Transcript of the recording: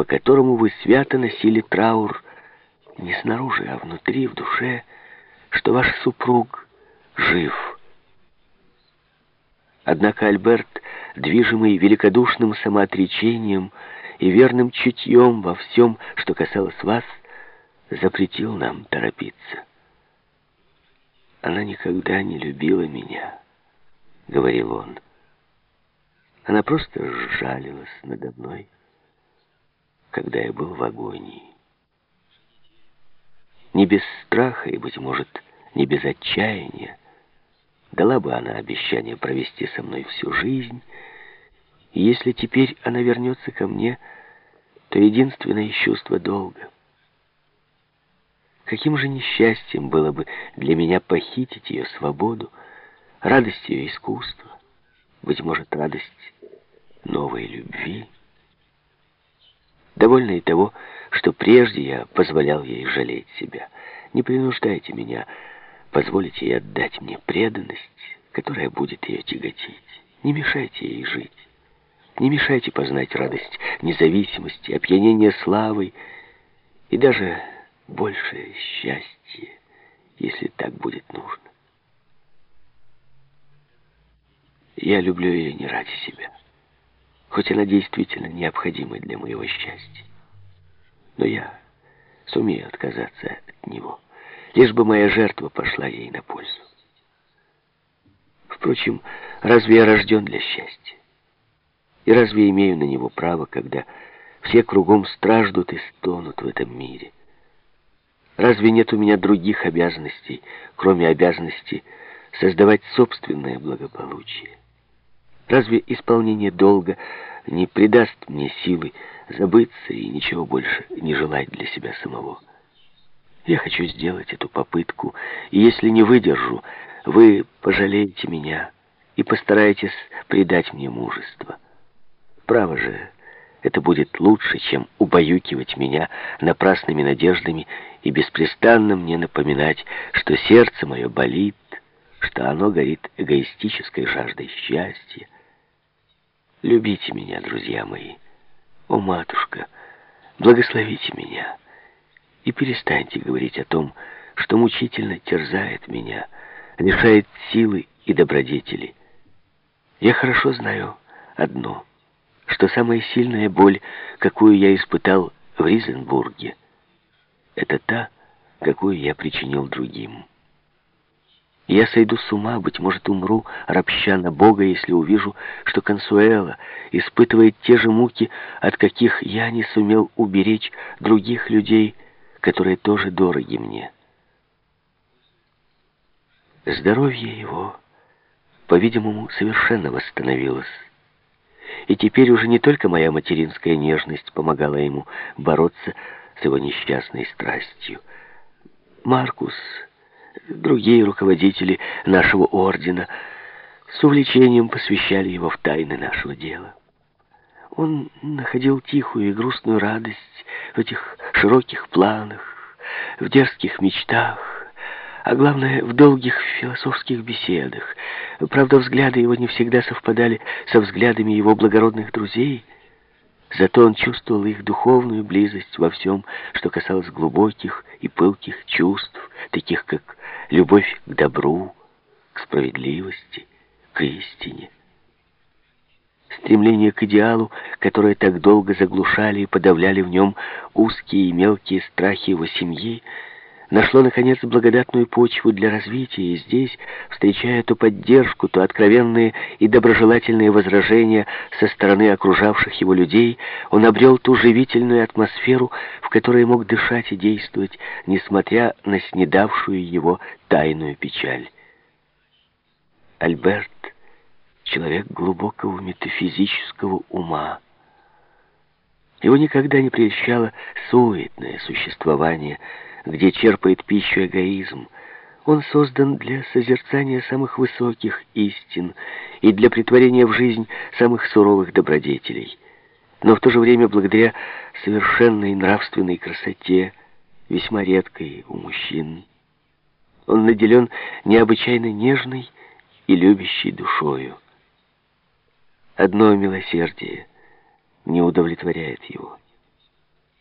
по которому вы свято носили траур не снаружи, а внутри, в душе, что ваш супруг жив. Однако Альберт, движимый великодушным самоотречением и верным чутьем во всем, что касалось вас, запретил нам торопиться. «Она никогда не любила меня», — говорил он. «Она просто жалилась надо мной, когда я был в агонии. Не без страха и, быть может, не без отчаяния дала бы она обещание провести со мной всю жизнь, и если теперь она вернется ко мне, то единственное чувство долга — Каким же несчастьем было бы для меня похитить ее свободу, радость ее искусства, быть может, радость новой любви. Довольно и того, что прежде я позволял ей жалеть себя. Не принуждайте меня, позволите ей отдать мне преданность, которая будет ее тяготить. Не мешайте ей жить. Не мешайте познать радость независимости, опьянение славой и даже большее счастье, если так будет нужно. Я люблю ее не ради себя, хоть она действительно необходима для моего счастья. Но я сумею отказаться от него, лишь бы моя жертва пошла ей на пользу. Впрочем, разве я рожден для счастья? И разве имею на него право, когда все кругом страждут и стонут в этом мире? Разве нет у меня других обязанностей, кроме обязанности создавать собственное благополучие? Разве исполнение долга не придаст мне силы забыться и ничего больше не желать для себя самого? Я хочу сделать эту попытку, и если не выдержу, вы пожалеете меня и постараетесь придать мне мужество. Право же, это будет лучше, чем убаюкивать меня напрасными надеждами и беспрестанно мне напоминать, что сердце мое болит, что оно горит эгоистической жаждой счастья. Любите меня, друзья мои. О, матушка, благословите меня и перестаньте говорить о том, что мучительно терзает меня, лишает силы и добродетели. Я хорошо знаю одно — что самая сильная боль, какую я испытал в Ризенбурге, это та, какую я причинил другим. Я сойду с ума, быть может, умру, ропща на Бога, если увижу, что Консуэла испытывает те же муки, от каких я не сумел уберечь других людей, которые тоже дороги мне. Здоровье его, по-видимому, совершенно восстановилось. И теперь уже не только моя материнская нежность помогала ему бороться с его несчастной страстью. Маркус, другие руководители нашего ордена с увлечением посвящали его в тайны нашего дела. Он находил тихую и грустную радость в этих широких планах, в дерзких мечтах, а главное, в долгих философских беседах. Правда, взгляды его не всегда совпадали со взглядами его благородных друзей, зато он чувствовал их духовную близость во всем, что касалось глубоких и пылких чувств, таких как любовь к добру, к справедливости, к истине. Стремление к идеалу, которое так долго заглушали и подавляли в нем узкие и мелкие страхи его семьи, нашло, наконец, благодатную почву для развития, и здесь, встречая то поддержку, то откровенные и доброжелательные возражения со стороны окружавших его людей, он обрел ту живительную атмосферу, в которой мог дышать и действовать, несмотря на снедавшую его тайную печаль. Альберт — человек глубокого метафизического ума, его никогда не прельщало суетное существование, где черпает пищу эгоизм. Он создан для созерцания самых высоких истин и для притворения в жизнь самых суровых добродетелей. Но в то же время, благодаря совершенной нравственной красоте, весьма редкой у мужчин, он наделен необычайно нежной и любящей душою. Одно милосердие не удовлетворяет его.